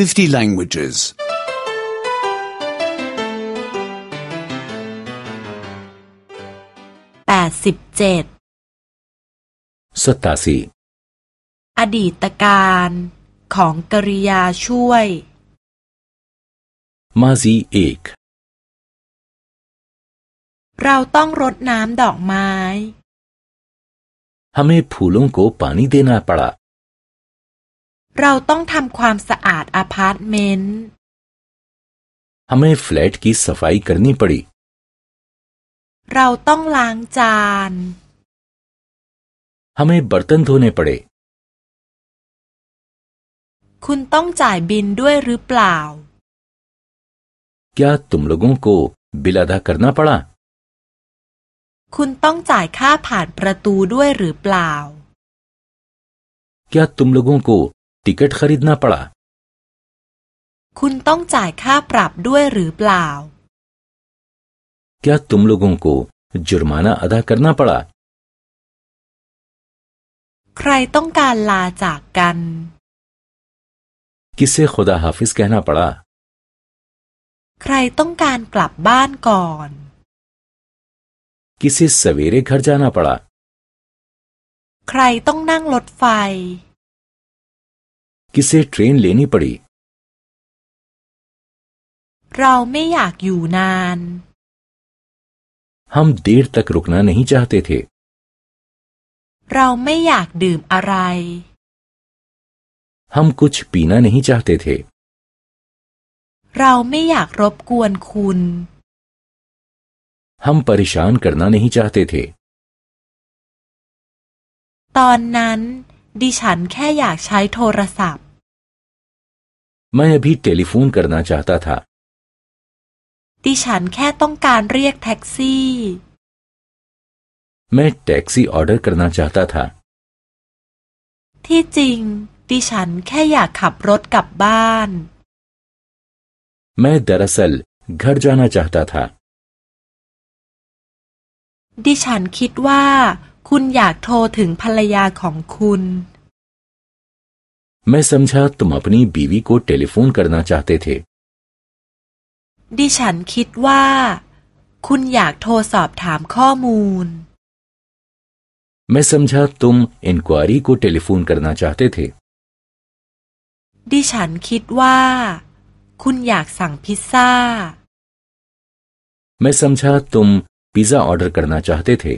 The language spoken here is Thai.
50 languages. 87สีอดีตการของกริยาช่วย Mazi ek เราต้องรดน้ำดอกไม้ม म ें फूलों को पानी देना प ड ़ะเราต้องทำความสะอาดอพาร์ตเมนต์ हमें फ्लैट की सफाई करनी पड़ी เราต้องล้างจาน हमें बर्तन धोने पड़े คุณต้องจ่ายบินด้วยหรือเปล่า क्या तुम लोगों को बिल अदा करना पड़ा คุณต้องจ่ายค่าผ่านประตูด้วยหรือเปล่า क्या तुम लोगों को ติเกตขริดนาปลคุณต้องจ่ายค่าปรับ ด้วย หรือเปล่าแก่ทุมลูกงกูจุรมานาอดาการนาปลาใครต้องการลาจากกันคิสเซขดาฮัฟิสแกนาปลาใครต้องการกลับบ้านก่อนคิสเซสเวเรหขจานาปลาใครต้องนั่งรถไฟ किसे ट्रेन लेनी पड़ी เราไม่อยากอยู่นาน हम देर तक रुकना नहीं चाहते थे हम कुछ पीना नहीं चाहते थे เราไม่อยากรบกวนคุณ हम परेशान करना नहीं चाहते थे ตอนนั้นดิฉันแค่อยากใช้โทรศัพท์ मैं अभी टेलीफोन करना चाहता था ดิฉันแค่ต้องการเรียกแท็กซี่ मैं टैक्सी ऑर्डर करना चाहता था ที่จริงดิฉันแค่อยากขับรถกลับบ้าน मैं दरअसल घर जाना चाहता था ดิฉันคิดว่าคุณอยากโทรถึงภรรยาของคุณแม่สัมผัสตุมอพนีบีวีก็โทลิฟอนกันนาชาเตเทดิฉันคิดว่า คุณอยากโทรสอบถามข้อมูลแม่สัมผัสตุมอินควารีกคโทลิฟอนกันนาชาเตเทดิฉันคิดว่า คุณอยากสั่งพิซซ่าแม่สัมผัสตุมพิซซ่าออเดอร์กันนาชาเตเท